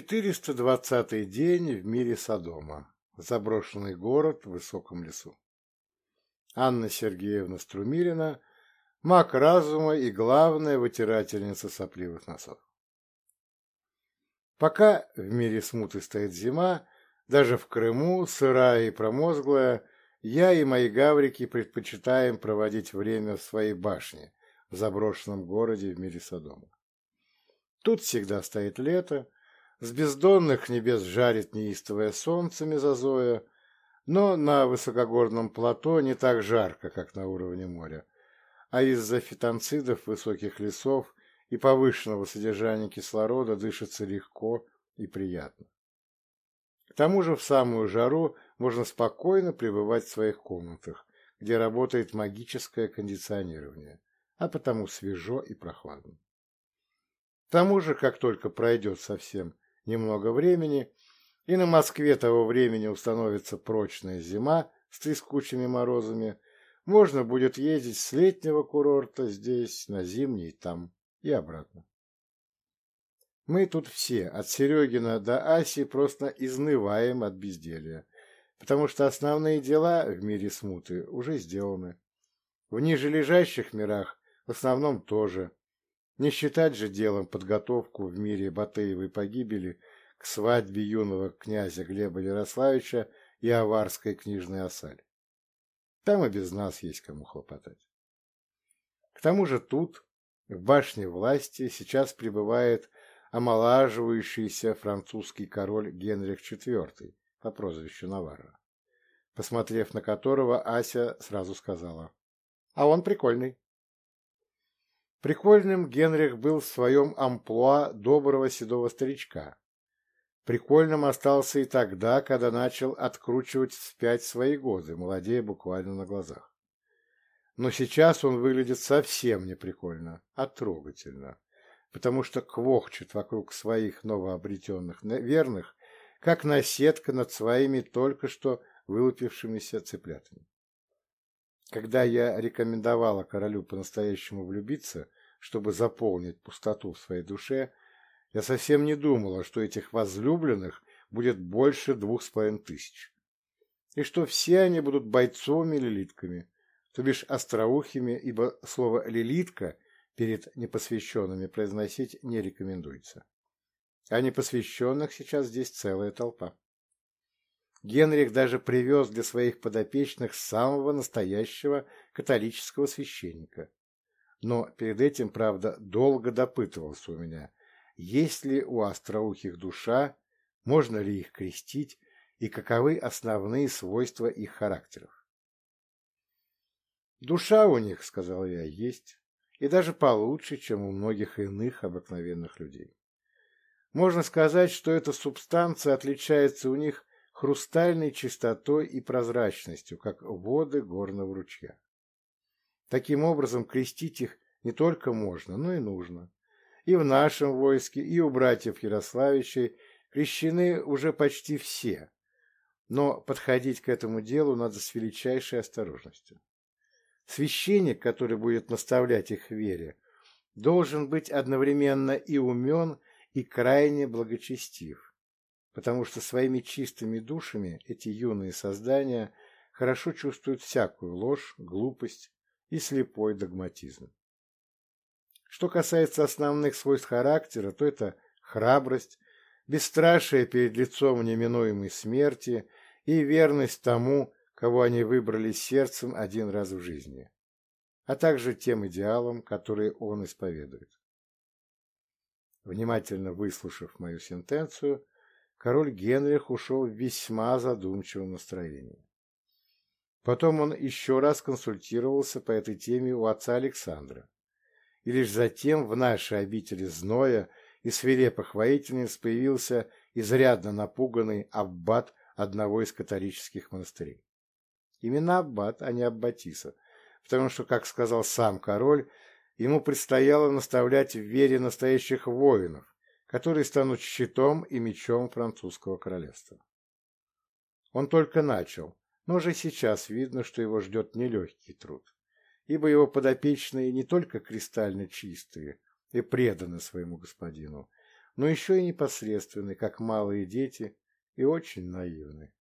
420-й день в мире Содома. Заброшенный город в высоком лесу. Анна Сергеевна Струмилина, маг разума и главная вытирательница сопливых носов. Пока в мире смуты стоит зима, даже в Крыму, сырая и промозглая, я и мои гаврики предпочитаем проводить время в своей башне, в заброшенном городе в мире Содома. Тут всегда стоит лето, с бездонных небес жарит неистовое солнце мезозоя, но на высокогорном плато не так жарко, как на уровне моря, а из-за фитонцидов высоких лесов и повышенного содержания кислорода дышится легко и приятно. К тому же в самую жару можно спокойно пребывать в своих комнатах, где работает магическое кондиционирование, а потому свежо и прохладно. К тому же, как только пройдет совсем немного времени, и на Москве того времени установится прочная зима с трескучими морозами, можно будет ездить с летнего курорта здесь, на зимний там и обратно. Мы тут все, от Серегина до Аси, просто изнываем от безделья, потому что основные дела в мире смуты уже сделаны. В нижележащих мирах в основном тоже – не считать же делом подготовку в мире Батыевой погибели к свадьбе юного князя Глеба Ярославича и аварской книжной осаль. Там и без нас есть кому хлопотать. К тому же тут, в башне власти, сейчас пребывает омолаживающийся французский король Генрих IV по прозвищу Наварра, посмотрев на которого, Ася сразу сказала, «А он прикольный». Прикольным Генрих был в своем амплуа доброго седого старичка. Прикольным остался и тогда, когда начал откручивать вспять свои годы, молодея буквально на глазах. Но сейчас он выглядит совсем не прикольно, а трогательно, потому что квохчет вокруг своих новообретенных верных, как наседка над своими только что вылупившимися цыплятами. Когда я рекомендовала королю по-настоящему влюбиться, чтобы заполнить пустоту в своей душе, я совсем не думала, что этих возлюбленных будет больше двух с половиной тысяч, и что все они будут бойцовыми лилитками, то бишь остроухими, ибо слово «лилитка» перед непосвященными произносить не рекомендуется. А непосвященных сейчас здесь целая толпа. Генрих даже привез для своих подопечных самого настоящего католического священника. Но перед этим, правда, долго допытывался у меня, есть ли у остроухих душа, можно ли их крестить и каковы основные свойства их характеров. «Душа у них, — сказал я, — есть, и даже получше, чем у многих иных обыкновенных людей. Можно сказать, что эта субстанция отличается у них хрустальной чистотой и прозрачностью, как воды горного ручья. Таким образом, крестить их не только можно, но и нужно. И в нашем войске, и у братьев Ярославичей крещены уже почти все, но подходить к этому делу надо с величайшей осторожностью. Священник, который будет наставлять их вере, должен быть одновременно и умен, и крайне благочестив потому что своими чистыми душами эти юные создания хорошо чувствуют всякую ложь, глупость и слепой догматизм. Что касается основных свойств характера, то это храбрость, бесстрашие перед лицом неминуемой смерти и верность тому, кого они выбрали сердцем один раз в жизни, а также тем идеалам, которые он исповедует. Внимательно выслушав мою сентенцию, король Генрих ушел в весьма задумчивом настроении. Потом он еще раз консультировался по этой теме у отца Александра. И лишь затем в нашей обители зноя и свирепых воительниц появился изрядно напуганный аббат одного из католических монастырей. Именно аббат, а не аббатиса, потому что, как сказал сам король, ему предстояло наставлять в вере настоящих воинов, которые станут щитом и мечом французского королевства. Он только начал, но уже сейчас видно, что его ждет нелегкий труд, ибо его подопечные не только кристально чистые и преданы своему господину, но еще и непосредственны, как малые дети, и очень наивны.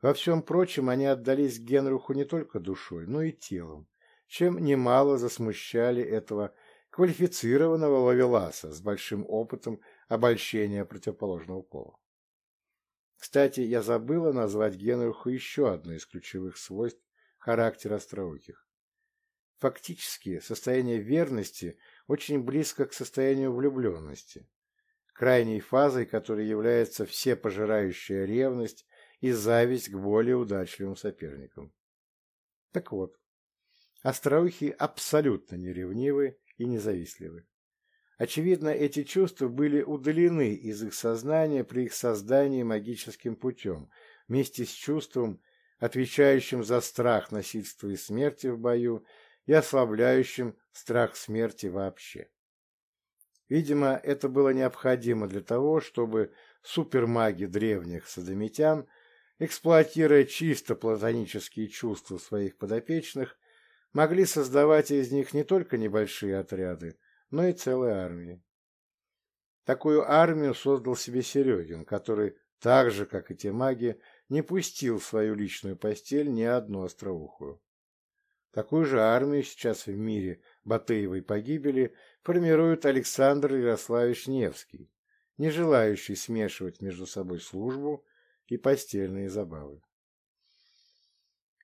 Во всем прочем они отдались Генруху не только душой, но и телом, чем немало засмущали этого квалифицированного ловеласа с большим опытом обольщения противоположного пола. Кстати, я забыла назвать Генриху еще одно из ключевых свойств характера остроухих. Фактически, состояние верности очень близко к состоянию влюбленности, крайней фазой которой является всепожирающая ревность и зависть к более удачливым соперникам. Так вот, остроухи абсолютно неревнивы и независтливы. Очевидно, эти чувства были удалены из их сознания при их создании магическим путем, вместе с чувством, отвечающим за страх насильства и смерти в бою и ослабляющим страх смерти вообще. Видимо, это было необходимо для того, чтобы супермаги древних садомитян, эксплуатируя чисто платонические чувства своих подопечных, могли создавать из них не только небольшие отряды, но и целые армии. Такую армию создал себе Серегин, который, так же, как и те маги, не пустил в свою личную постель ни одну остроухую. Такую же армию сейчас в мире Батыевой погибели формирует Александр Ярославич Невский, не желающий смешивать между собой службу и постельные забавы.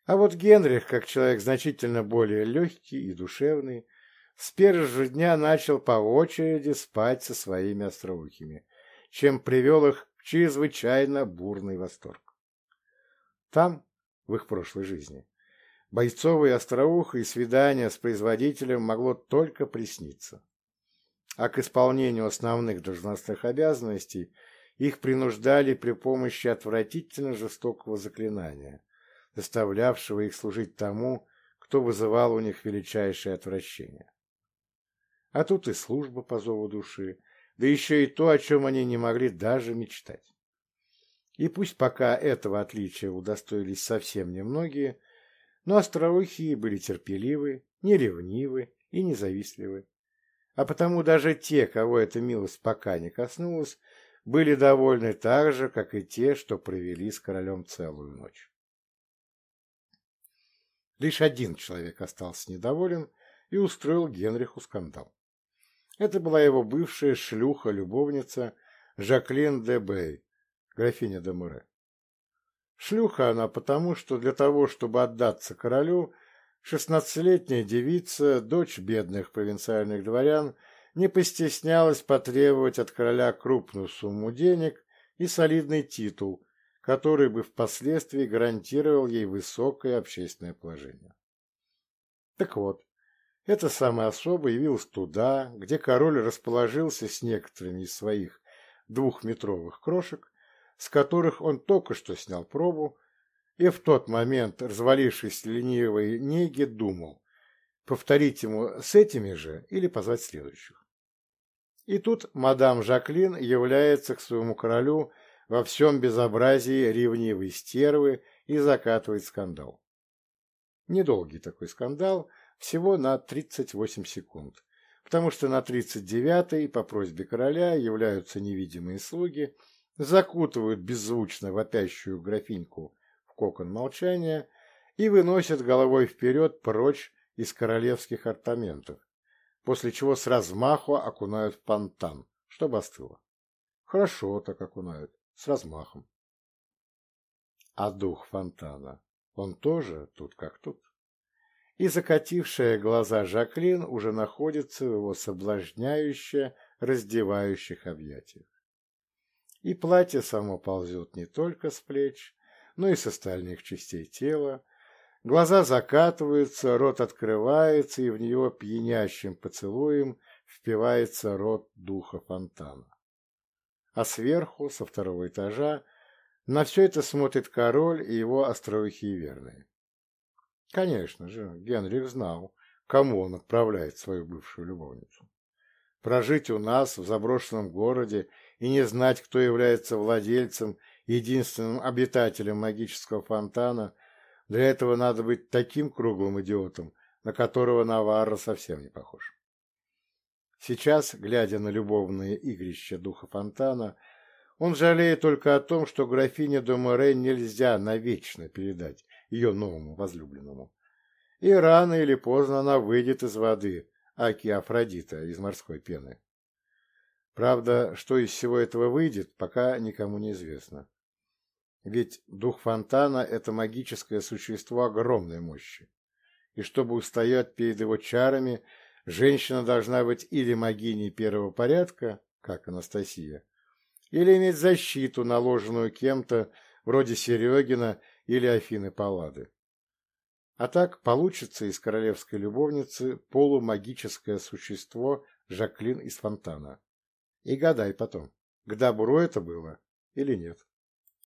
А вот Генрих, как человек значительно более легкий и душевный, с первого же дня начал по очереди спать со своими остроухими, чем привел их в чрезвычайно бурный восторг. Там, в их прошлой жизни, бойцовые остроуха и свидание с производителем могло только присниться. А к исполнению основных должностных обязанностей их принуждали при помощи отвратительно жестокого заклинания, заставлявшего их служить тому, кто вызывал у них величайшее отвращение. А тут и служба по зову души, да еще и то, о чем они не могли даже мечтать. И пусть пока этого отличия удостоились совсем немногие, но остроухие были терпеливы, неревнивы и независтливы. А потому даже те, кого эта милость пока не коснулась, были довольны так же, как и те, что провели с королем целую ночь. Лишь один человек остался недоволен и устроил Генриху скандал. Это была его бывшая шлюха-любовница Жаклин де Бей, графиня де Муре. Шлюха она потому, что для того, чтобы отдаться королю, шестнадцатилетняя девица, дочь бедных провинциальных дворян, не постеснялась потребовать от короля крупную сумму денег и солидный титул, который бы впоследствии гарантировал ей высокое общественное положение. Так вот, эта самая особа явилась туда, где король расположился с некоторыми из своих двухметровых крошек, с которых он только что снял пробу, и в тот момент, развалившись ленивой неге, думал, повторить ему с этими же или позвать следующих. И тут мадам Жаклин является к своему королю во всем безобразии ревнивой стервы и закатывает скандал. Недолгий такой скандал – всего на 38 секунд, потому что на 39-й по просьбе короля являются невидимые слуги, закутывают беззвучно вопящую графиньку в кокон молчания и выносят головой вперед прочь из королевских артаментов, после чего с размаху окунают в фонтан, чтобы остыло. Хорошо так окунают, с размахом. А дух фонтана, он тоже тут как тут и закатившая глаза Жаклин уже находится в его соблазняюще раздевающих объятиях. И платье само ползет не только с плеч, но и с остальных частей тела, глаза закатываются, рот открывается, и в него пьянящим поцелуем впивается рот духа фонтана. А сверху, со второго этажа, на все это смотрит король и его остроухие верные. Конечно же, Генрих знал, кому он отправляет свою бывшую любовницу. Прожить у нас, в заброшенном городе, и не знать, кто является владельцем, единственным обитателем магического фонтана, для этого надо быть таким круглым идиотом, на которого Наварра совсем не похож. Сейчас, глядя на любовные игрища духа фонтана, он жалеет только о том, что графине де Море нельзя навечно передать ее новому возлюбленному. И рано или поздно она выйдет из воды, аки Афродита из морской пены. Правда, что из всего этого выйдет, пока никому не известно. Ведь дух фонтана – это магическое существо огромной мощи. И чтобы устоять перед его чарами, женщина должна быть или магиней первого порядка, как Анастасия, или иметь защиту, наложенную кем-то, вроде Серегина или Афины Паллады. А так получится из королевской любовницы полумагическое существо Жаклин из Фонтана. И гадай потом, к добру это было или нет.